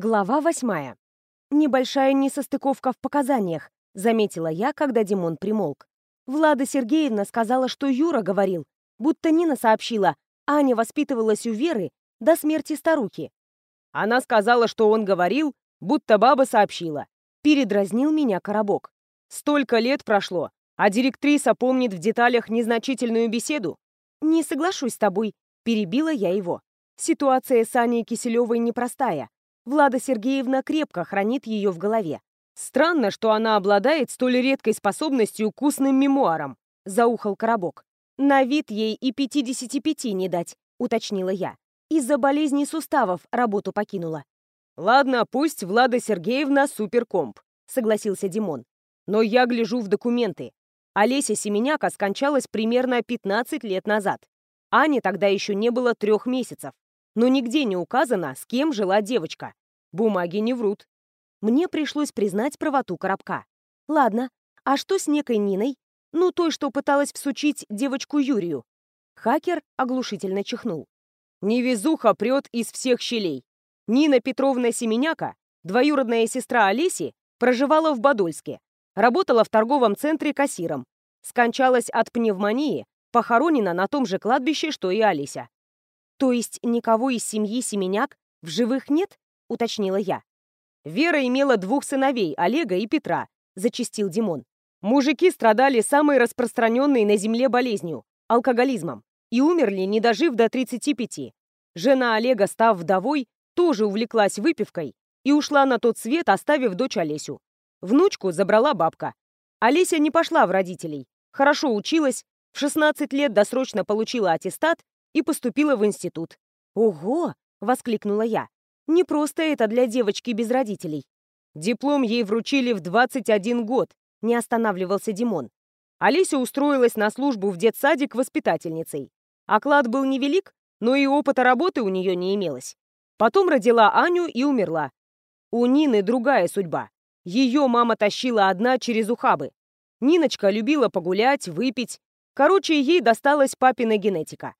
Глава восьмая. Небольшая несостыковка в показаниях, заметила я, когда Димон примолк. Влада Сергеевна сказала, что Юра говорил, будто Нина сообщила, Аня воспитывалась у Веры до смерти старухи. Она сказала, что он говорил, будто баба сообщила. Передразнил меня коробок. Столько лет прошло, а директриса помнит в деталях незначительную беседу. Не соглашусь с тобой, перебила я его. Ситуация с Аней Киселевой непростая. Влада Сергеевна крепко хранит ее в голове. Странно, что она обладает столь редкой способностью к устным мемуарам, заухал Коробок. На вид ей и 55 не дать, уточнила я. Из-за болезни суставов работу покинула. Ладно, пусть Влада Сергеевна суперкомп, согласился Димон. Но я гляжу в документы. Олеся Семеняка скончалась примерно 15 лет назад. Ане тогда еще не было трех месяцев. Но нигде не указано, с кем жила девочка. Бумаги не врут. Мне пришлось признать правоту коробка. Ладно, а что с некой Ниной? Ну, той, что пыталась всучить девочку Юрию. Хакер оглушительно чихнул. Невезуха прет из всех щелей. Нина Петровна Семеняка, двоюродная сестра Олеси, проживала в Подольске. Работала в торговом центре кассиром. Скончалась от пневмонии, похоронена на том же кладбище, что и Олеся. То есть никого из семьи Семеняк в живых нет? — уточнила я. «Вера имела двух сыновей, Олега и Петра», — зачистил Димон. «Мужики страдали самой распространенной на Земле болезнью — алкоголизмом, и умерли, не дожив до 35. Жена Олега, став вдовой, тоже увлеклась выпивкой и ушла на тот свет, оставив дочь Олесю. Внучку забрала бабка. Олеся не пошла в родителей, хорошо училась, в 16 лет досрочно получила аттестат и поступила в институт. «Ого!» — воскликнула я. Не просто это для девочки без родителей. Диплом ей вручили в 21 год, не останавливался Димон. Олеся устроилась на службу в детсадик воспитательницей. Оклад был невелик, но и опыта работы у нее не имелось. Потом родила Аню и умерла. У Нины другая судьба. Ее мама тащила одна через ухабы. Ниночка любила погулять, выпить. Короче, ей досталась папина генетика.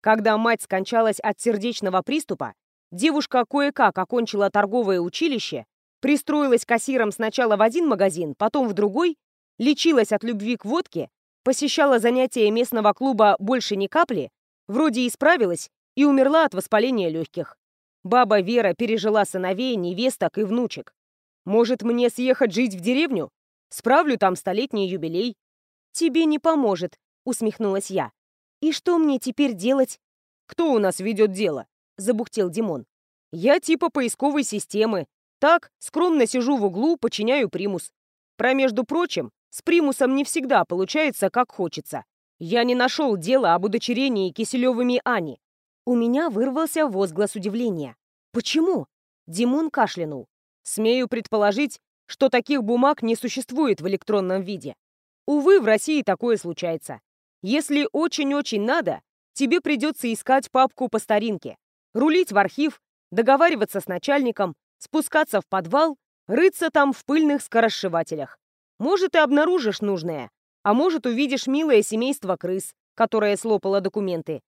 Когда мать скончалась от сердечного приступа, Девушка кое-как окончила торговое училище, пристроилась кассиром сначала в один магазин, потом в другой, лечилась от любви к водке, посещала занятия местного клуба «Больше ни капли», вроде исправилась и умерла от воспаления легких. Баба Вера пережила сыновей, невесток и внучек. Может, мне съехать жить в деревню? Справлю там столетний юбилей. Тебе не поможет, усмехнулась я. И что мне теперь делать? Кто у нас ведет дело? Забухтел Димон. «Я типа поисковой системы. Так, скромно сижу в углу, подчиняю примус. Про между прочим, с примусом не всегда получается, как хочется. Я не нашел дела об удочерении Киселевыми Ани». У меня вырвался возглас удивления. «Почему?» Димон кашлянул. «Смею предположить, что таких бумаг не существует в электронном виде. Увы, в России такое случается. Если очень-очень надо, тебе придется искать папку по старинке рулить в архив, договариваться с начальником, спускаться в подвал, рыться там в пыльных скоросшивателях. Может, и обнаружишь нужное, а может, увидишь милое семейство крыс, которое слопало документы.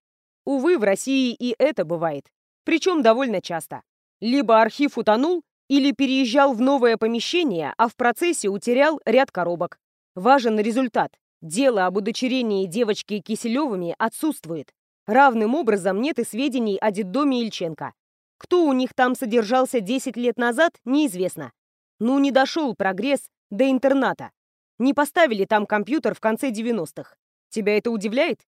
Увы, в России и это бывает. Причем довольно часто. Либо архив утонул, или переезжал в новое помещение, а в процессе утерял ряд коробок. Важен результат. Дело об удочерении девочки Киселевыми отсутствует. Равным образом нет и сведений о детдоме Ильченко. Кто у них там содержался 10 лет назад, неизвестно. Ну, не дошел прогресс до интерната. Не поставили там компьютер в конце 90-х. Тебя это удивляет?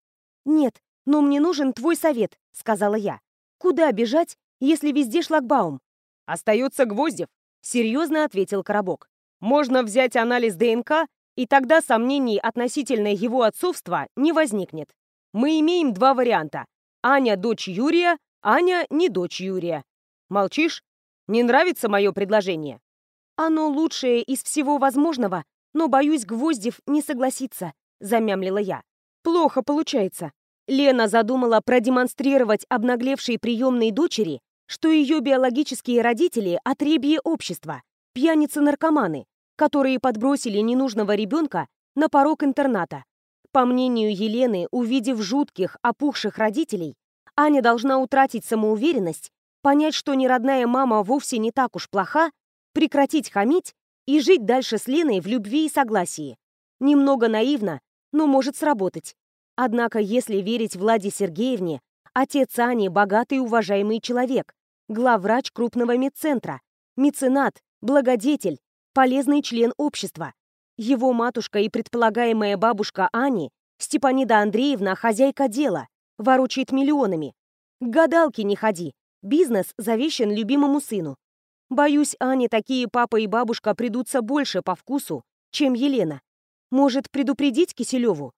Нет, но мне нужен твой совет, сказала я. Куда бежать, если везде шлагбаум? Остается Гвоздев, серьезно ответил Коробок. Можно взять анализ ДНК, и тогда сомнений относительно его отцовства не возникнет мы имеем два варианта. Аня – дочь Юрия, Аня – не дочь Юрия. Молчишь? Не нравится мое предложение? Оно лучшее из всего возможного, но, боюсь, Гвоздев не согласится, замямлила я. Плохо получается. Лена задумала продемонстрировать обнаглевшей приемной дочери, что ее биологические родители – отребье общества, пьяницы-наркоманы, которые подбросили ненужного ребенка на порог интерната. По мнению Елены, увидев жутких, опухших родителей, Аня должна утратить самоуверенность понять, что неродная мама вовсе не так уж плоха, прекратить хамить и жить дальше с Леной в любви и согласии. Немного наивно, но может сработать. Однако, если верить Владе Сергеевне, отец Ани – богатый уважаемый человек, главврач крупного медцентра, меценат, благодетель, полезный член общества. Его матушка и предполагаемая бабушка Ани, Степанида Андреевна, хозяйка дела, ворочает миллионами. К гадалке не ходи, бизнес завещен любимому сыну. Боюсь, Ане такие папа и бабушка придутся больше по вкусу, чем Елена. Может, предупредить Киселеву?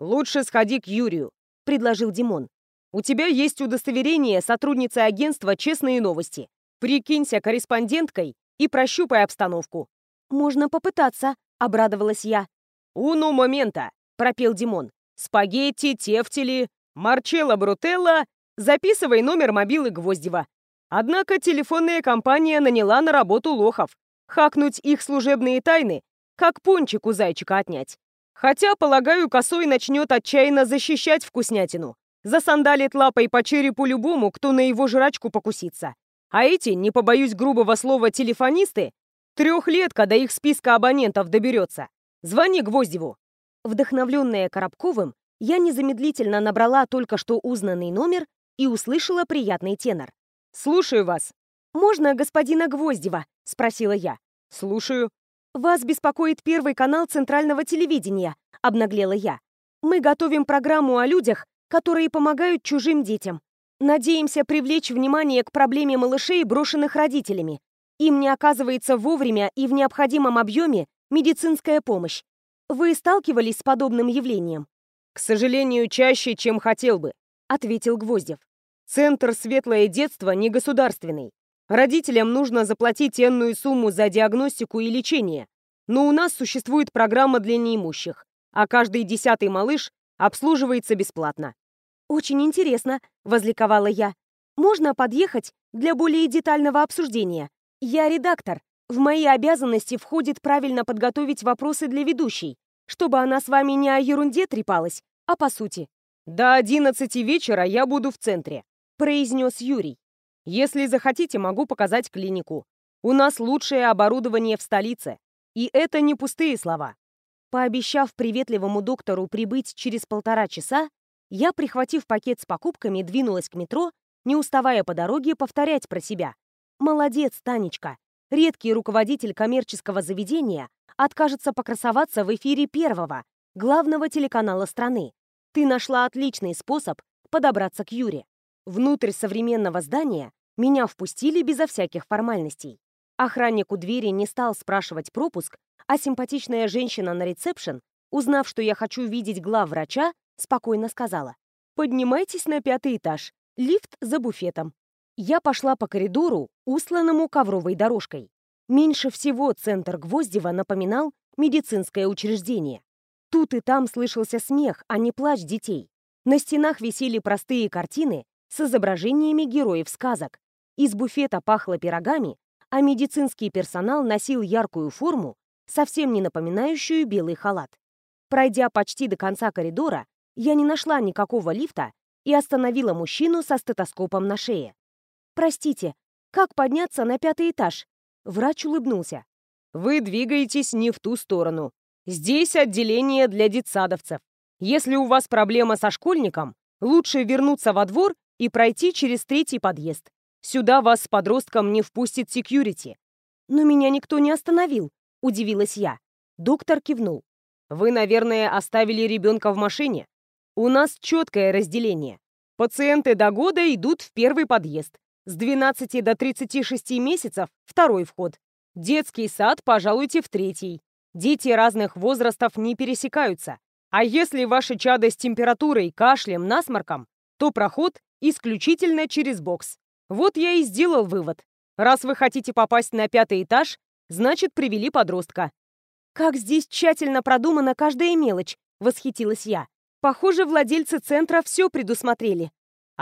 «Лучше сходи к Юрию», — предложил Димон. «У тебя есть удостоверение сотрудницы агентства «Честные новости». Прикинься корреспонденткой и прощупай обстановку». «Можно попытаться», — обрадовалась я. «Уну момента», — пропел Димон. «Спагетти, тефтели, марчелло брутелла. Записывай номер мобилы Гвоздева. Однако телефонная компания наняла на работу лохов. Хакнуть их служебные тайны как пончик у зайчика отнять. Хотя, полагаю, косой начнет отчаянно защищать вкуснятину. Засандалит лапой по черепу любому, кто на его жрачку покусится. А эти, не побоюсь грубого слова, телефонисты, трех лет, когда их списка абонентов доберется. Звони Гвоздеву. Вдохновленная Коробковым, я незамедлительно набрала только что узнанный номер и услышала приятный тенор. «Слушаю вас». «Можно господина Гвоздева?» — спросила я. «Слушаю». «Вас беспокоит Первый канал Центрального телевидения», — обнаглела я. «Мы готовим программу о людях, которые помогают чужим детям. Надеемся привлечь внимание к проблеме малышей, брошенных родителями. Им не оказывается вовремя и в необходимом объеме медицинская помощь. Вы сталкивались с подобным явлением?» «К сожалению, чаще, чем хотел бы», — ответил Гвоздев. «Центр «Светлое детство» не государственный. Родителям нужно заплатить энную сумму за диагностику и лечение, но у нас существует программа для неимущих, а каждый десятый малыш обслуживается бесплатно. «Очень интересно», — возликовала я. «Можно подъехать для более детального обсуждения? Я редактор. В мои обязанности входит правильно подготовить вопросы для ведущей, чтобы она с вами не о ерунде трепалась, а по сути». «До одиннадцати вечера я буду в центре», — произнес Юрий. Если захотите, могу показать клинику. У нас лучшее оборудование в столице. И это не пустые слова. Пообещав приветливому доктору прибыть через полтора часа, я, прихватив пакет с покупками, двинулась к метро, не уставая по дороге повторять про себя. «Молодец, Танечка! Редкий руководитель коммерческого заведения откажется покрасоваться в эфире первого, главного телеканала страны. Ты нашла отличный способ подобраться к Юре». Внутрь современного здания меня впустили безо всяких формальностей. Охранник у двери не стал спрашивать пропуск, а симпатичная женщина на ресепшн, узнав, что я хочу видеть главврача, спокойно сказала «Поднимайтесь на пятый этаж, лифт за буфетом». Я пошла по коридору, усланному ковровой дорожкой. Меньше всего центр Гвоздева напоминал медицинское учреждение. Тут и там слышался смех, а не плач детей. На стенах висели простые картины, с изображениями героев сказок. Из буфета пахло пирогами, а медицинский персонал носил яркую форму, совсем не напоминающую белый халат. Пройдя почти до конца коридора, я не нашла никакого лифта и остановила мужчину со стетоскопом на шее. «Простите, как подняться на пятый этаж?» Врач улыбнулся. «Вы двигаетесь не в ту сторону. Здесь отделение для детсадовцев. Если у вас проблема со школьником, лучше вернуться во двор и пройти через третий подъезд. Сюда вас с подростком не впустит секьюрити. Но меня никто не остановил, удивилась я. Доктор кивнул. Вы, наверное, оставили ребенка в машине. У нас четкое разделение. Пациенты до года идут в первый подъезд. С 12 до 36 месяцев – второй вход. Детский сад пожалуйте в третий. Дети разных возрастов не пересекаются. А если ваше чадо с температурой, кашлем, насморком, то проход исключительно через бокс. Вот я и сделал вывод. Раз вы хотите попасть на пятый этаж, значит, привели подростка. «Как здесь тщательно продумана каждая мелочь!» — восхитилась я. «Похоже, владельцы центра все предусмотрели».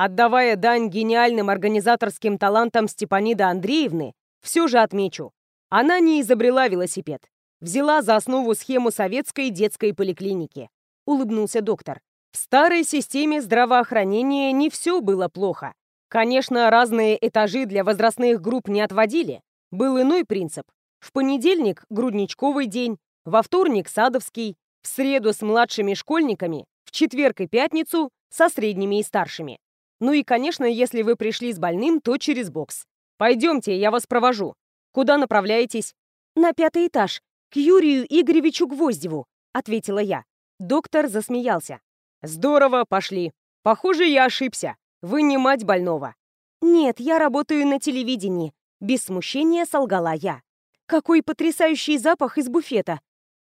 Отдавая дань гениальным организаторским талантам Степаниды Андреевны, все же отмечу, она не изобрела велосипед. Взяла за основу схему советской детской поликлиники. Улыбнулся доктор. В старой системе здравоохранения не все было плохо. Конечно, разные этажи для возрастных групп не отводили. Был иной принцип. В понедельник – грудничковый день, во вторник – садовский, в среду с младшими школьниками, в четверг и пятницу – со средними и старшими. Ну и, конечно, если вы пришли с больным, то через бокс. Пойдемте, я вас провожу. Куда направляетесь? На пятый этаж, к Юрию Игоревичу Гвоздеву, ответила я. Доктор засмеялся. Здорово, пошли. Похоже, я ошибся. Вы не мать больного. Нет, я работаю на телевидении. Без смущения солгала я. Какой потрясающий запах из буфета.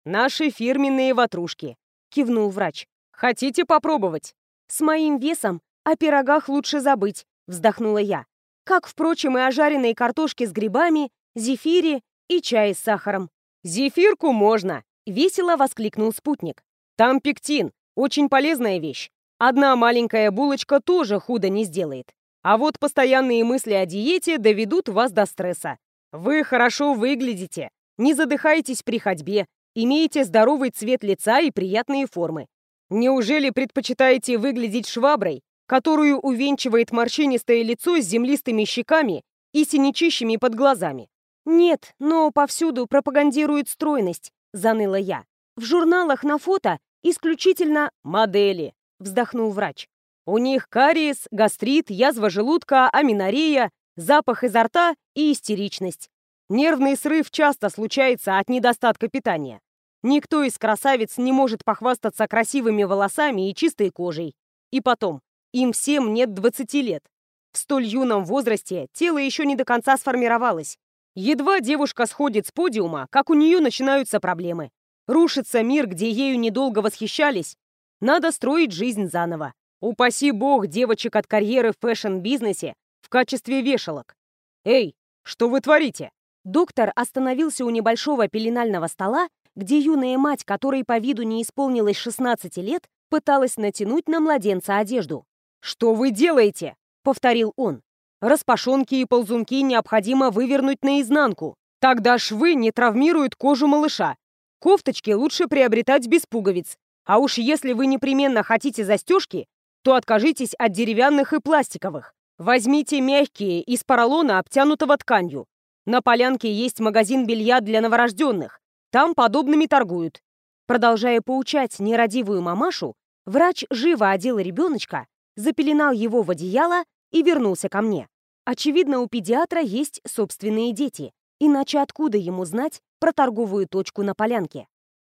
Наши фирменные ватрушки. Кивнул врач. Хотите попробовать? С моим весом о пирогах лучше забыть, вздохнула я. Как, впрочем, и о жареной картошке с грибами, зефире и чае с сахаром. «Зефирку можно!» — весело воскликнул спутник. «Там пектин, очень полезная вещь. Одна маленькая булочка тоже худо не сделает. А вот постоянные мысли о диете доведут вас до стресса. Вы хорошо выглядите, не задыхаетесь при ходьбе, имеете здоровый цвет лица и приятные формы. Неужели предпочитаете выглядеть шваброй, которую увенчивает морщинистое лицо с землистыми щеками и синячищами под глазами. «Нет, но повсюду пропагандирует стройность», — заныла я. «В журналах на фото исключительно модели», — вздохнул врач. «У них кариес, гастрит, язва желудка, аминорея, запах изо рта и истеричность. Нервный срыв часто случается от недостатка питания. Никто из красавиц не может похвастаться красивыми волосами и чистой кожей. И потом, им всем нет 20 лет. В столь юном возрасте тело еще не до конца сформировалось. Едва девушка сходит с подиума, как у нее начинаются проблемы. Рушится мир, где ею недолго восхищались. Надо строить жизнь заново. Упаси бог девочек от карьеры в фэшн-бизнесе в качестве вешалок. Эй, что вы творите? Доктор остановился у небольшого пеленального стола, где юная мать, которой по виду не исполнилось 16 лет, пыталась натянуть на младенца одежду. «Что вы делаете?» — повторил он. «Распашонки и ползунки необходимо вывернуть наизнанку. Тогда швы не травмируют кожу малыша. Кофточки лучше приобретать без пуговиц. А уж если вы непременно хотите застежки, то откажитесь от деревянных и пластиковых. Возьмите мягкие, из поролона, обтянутого тканью. На полянке есть магазин белья для новорожденных. Там подобными торгуют. Продолжая поучать нерадивую мамашу, врач живо одел ребеночка запеленал его в одеяло и вернулся ко мне. Очевидно, у педиатра есть собственные дети, иначе откуда ему знать про торговую точку на полянке?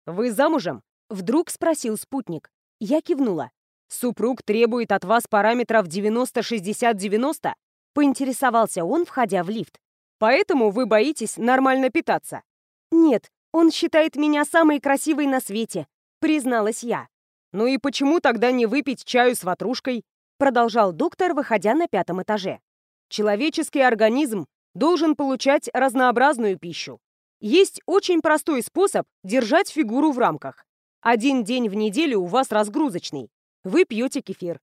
«Вы замужем?» — вдруг спросил спутник. Я кивнула. «Супруг требует от вас параметров 90-60-90?» — поинтересовался он, входя в лифт. «Поэтому вы боитесь нормально питаться?» «Нет, он считает меня самой красивой на свете», — призналась я. «Ну и почему тогда не выпить чаю с ватрушкой?» Продолжал доктор, выходя на пятом этаже. «Человеческий организм должен получать разнообразную пищу. Есть очень простой способ держать фигуру в рамках. Один день в неделю у вас разгрузочный. Вы пьете кефир.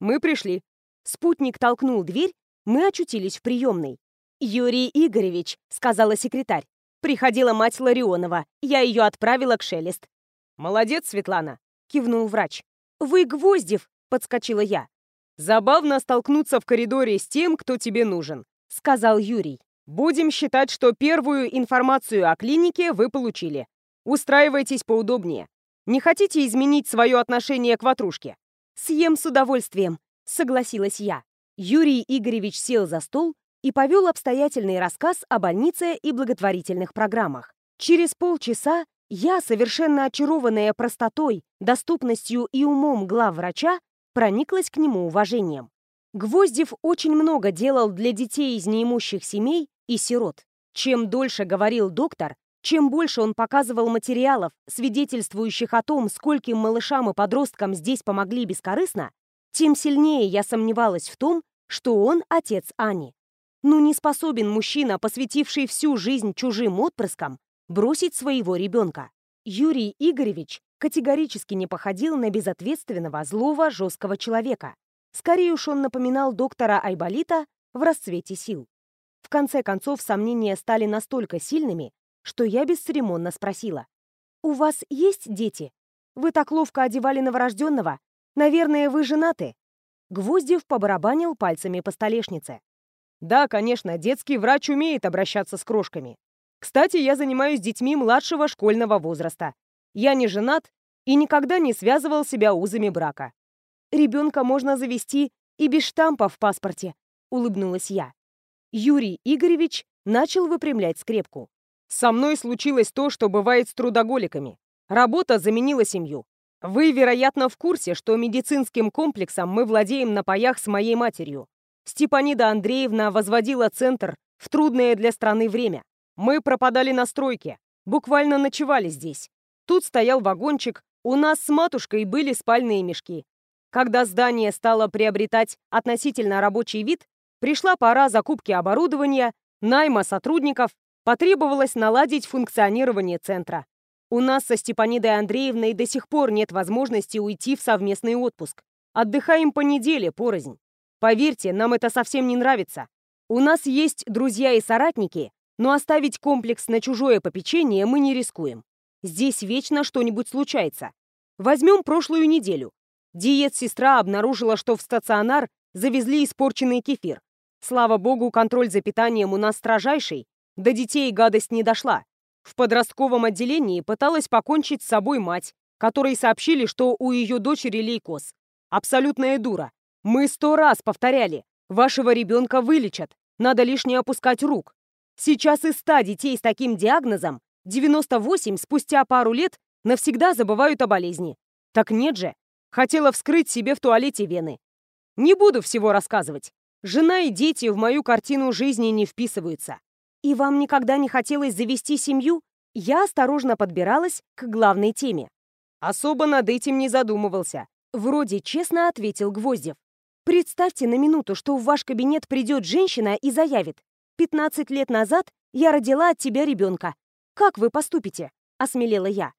Мы пришли. Спутник толкнул дверь, мы очутились в приемной. «Юрий Игоревич», — сказала секретарь. «Приходила мать Ларионова. Я ее отправила к Шелест». «Молодец, Светлана. — кивнул врач. «Вы Гвоздев!» — подскочила я. «Забавно столкнуться в коридоре с тем, кто тебе нужен», — сказал Юрий. «Будем считать, что первую информацию о клинике вы получили. Устраивайтесь поудобнее. Не хотите изменить свое отношение к ватрушке?» «Съем с удовольствием», — согласилась я. Юрий Игоревич сел за стол и повел обстоятельный рассказ о больнице и благотворительных программах. Через полчаса я, совершенно очарованная простотой, доступностью и умом главврача, прониклась к нему уважением. Гвоздев очень много делал для детей из неимущих семей и сирот. Чем дольше говорил доктор, чем больше он показывал материалов, свидетельствующих о том, скольким малышам и подросткам здесь помогли бескорыстно, тем сильнее я сомневалась в том, что он отец Ани. Ну не способен мужчина, посвятивший всю жизнь чужим отпрыскам, бросить своего ребенка. Юрий Игоревич категорически не походил на безответственного, злого, жесткого человека. Скорее уж он напоминал доктора Айболита в расцвете сил. В конце концов, сомнения стали настолько сильными, что я бесцеремонно спросила. «У вас есть дети? Вы так ловко одевали новорожденного. Наверное, вы женаты?» Гвоздев побарабанил пальцами по столешнице. Да, конечно, детский врач умеет обращаться с крошками. Кстати, я занимаюсь детьми младшего школьного возраста. Я не женат и никогда не связывал себя узами брака. Ребенка можно завести и без штампа в паспорте, улыбнулась я. Юрий Игоревич начал выпрямлять скрепку. Со мной случилось то, что бывает с трудоголиками. Работа заменила семью. Вы, вероятно, в курсе, что медицинским комплексом мы владеем на паях с моей матерью. Степанида Андреевна возводила центр в трудное для страны время. Мы пропадали на стройке, буквально ночевали здесь. Тут стоял вагончик, у нас с матушкой были спальные мешки. Когда здание стало приобретать относительно рабочий вид, пришла пора закупки оборудования, найма сотрудников, потребовалось наладить функционирование центра. У нас со Степанидой Андреевной до сих пор нет возможности уйти в совместный отпуск. Отдыхаем по неделе, порознь. Поверьте, нам это совсем не нравится. У нас есть друзья и соратники, но оставить комплекс на чужое попечение мы не рискуем. Здесь вечно что-нибудь случается. Возьмем прошлую неделю. Диет-сестра обнаружила, что в стационар завезли испорченный кефир. Слава богу, контроль за питанием у нас строжайший, до детей гадость не дошла. В подростковом отделении пыталась покончить с собой мать, которой сообщили, что у ее дочери лейкоз. Абсолютная дура. Мы сто раз повторяли. Вашего ребенка вылечат. Надо лишь не опускать рук. Сейчас из ста детей с таким диагнозом 98 спустя пару лет навсегда забывают о болезни. Так нет же. Хотела вскрыть себе в туалете вены. Не буду всего рассказывать. Жена и дети в мою картину жизни не вписываются. И вам никогда не хотелось завести семью? Я осторожно подбиралась к главной теме. Особо над этим не задумывался. Вроде честно ответил Гвоздев. Представьте на минуту, что в ваш кабинет придет женщина и заявит. 15 лет назад я родила от тебя ребенка. Как вы поступите? Осмелела я.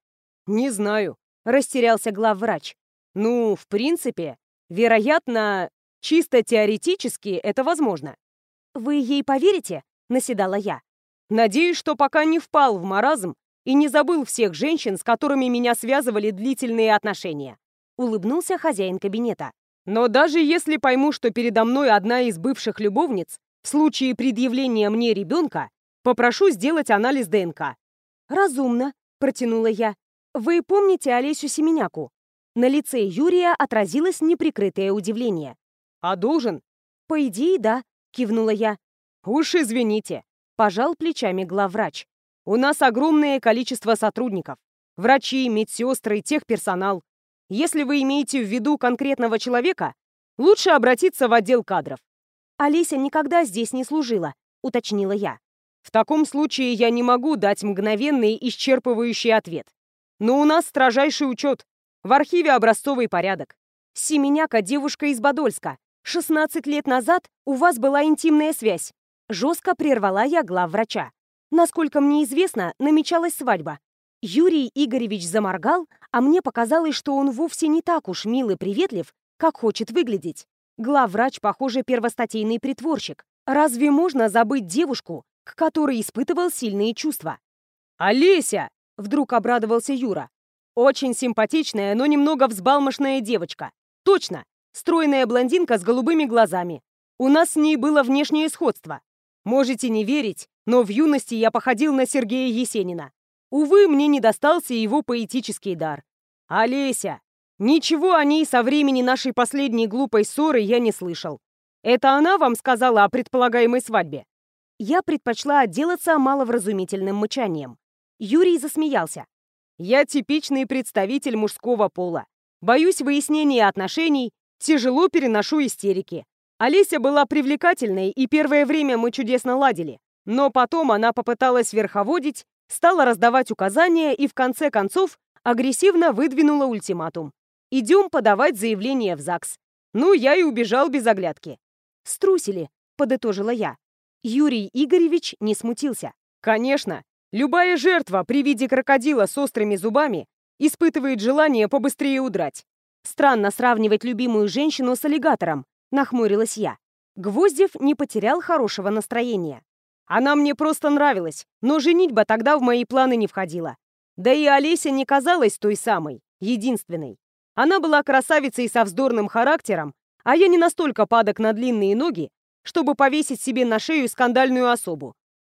Не знаю. Растерялся главврач. Ну, в принципе, вероятно, чисто теоретически это возможно. Вы ей поверите? наседала я. Надеюсь, что пока не впал в маразм и не забыл всех женщин, с которыми меня связывали длительные отношения. Улыбнулся хозяин кабинета. Но даже если пойму, что передо мной одна из бывших любовниц, в случае предъявления мне ребенка, попрошу сделать анализ ДНК. Разумно, протянула я. Вы помните Олесю Семеняку? На лице Юрия отразилось неприкрытое удивление. А должен? По идее, да, кивнула я. «Уж извините», — пожал плечами главврач. «У нас огромное количество сотрудников. Врачи, медсестры, техперсонал. Если вы имеете в виду конкретного человека, лучше обратиться в отдел кадров». «Олеся никогда здесь не служила», — уточнила я. «В таком случае я не могу дать мгновенный исчерпывающий ответ. Но у нас строжайший учет. В архиве образцовый порядок. Семеняка девушка из Подольска. 16 лет назад у вас была интимная связь. Жестко прервала я главврача. Насколько мне известно, намечалась свадьба. Юрий Игоревич заморгал, а мне показалось, что он вовсе не так уж мил и приветлив, как хочет выглядеть. Главврач, похоже, первостатейный притворщик. Разве можно забыть девушку, к которой испытывал сильные чувства? «Олеся!» — вдруг обрадовался Юра. «Очень симпатичная, но немного взбалмошная девочка. Точно! Стройная блондинка с голубыми глазами. У нас с ней было внешнее сходство. Можете не верить, но в юности я походил на Сергея Есенина. Увы, мне не достался его поэтический дар. Олеся! Ничего о ней со времени нашей последней глупой ссоры я не слышал. Это она вам сказала о предполагаемой свадьбе? Я предпочла отделаться маловразумительным мычанием. Юрий засмеялся. Я типичный представитель мужского пола. Боюсь выяснения отношений, тяжело переношу истерики. Олеся была привлекательной, и первое время мы чудесно ладили. Но потом она попыталась верховодить, стала раздавать указания и в конце концов агрессивно выдвинула ультиматум. «Идем подавать заявление в ЗАГС». Ну, я и убежал без оглядки. «Струсили», — подытожила я. Юрий Игоревич не смутился. «Конечно. Любая жертва при виде крокодила с острыми зубами испытывает желание побыстрее удрать. Странно сравнивать любимую женщину с аллигатором, Нахмурилась я. Гвоздев не потерял хорошего настроения. Она мне просто нравилась, но женитьба тогда в мои планы не входила. Да и Олеся не казалась той самой, единственной. Она была красавицей со вздорным характером, А я не настолько падок на длинные ноги, чтобы повесить себе на шею скандальную особу.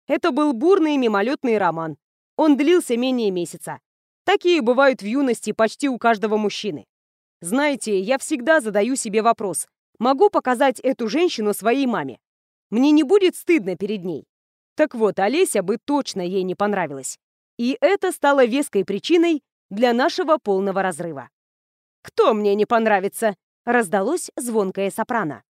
Это был бурный мимолетный роман. Он длился менее месяца. Такие бывают в юности почти у каждого мужчины. Знаете, я всегда задаю себе вопрос, могу показать эту женщину своей маме? Мне не будет стыдно перед ней? Так вот, Олеся бы точно ей не понравилась. И это стало веской причиной для нашего полного разрыва. «Кто мне не понравится?» — раздалось звонкое сопрано.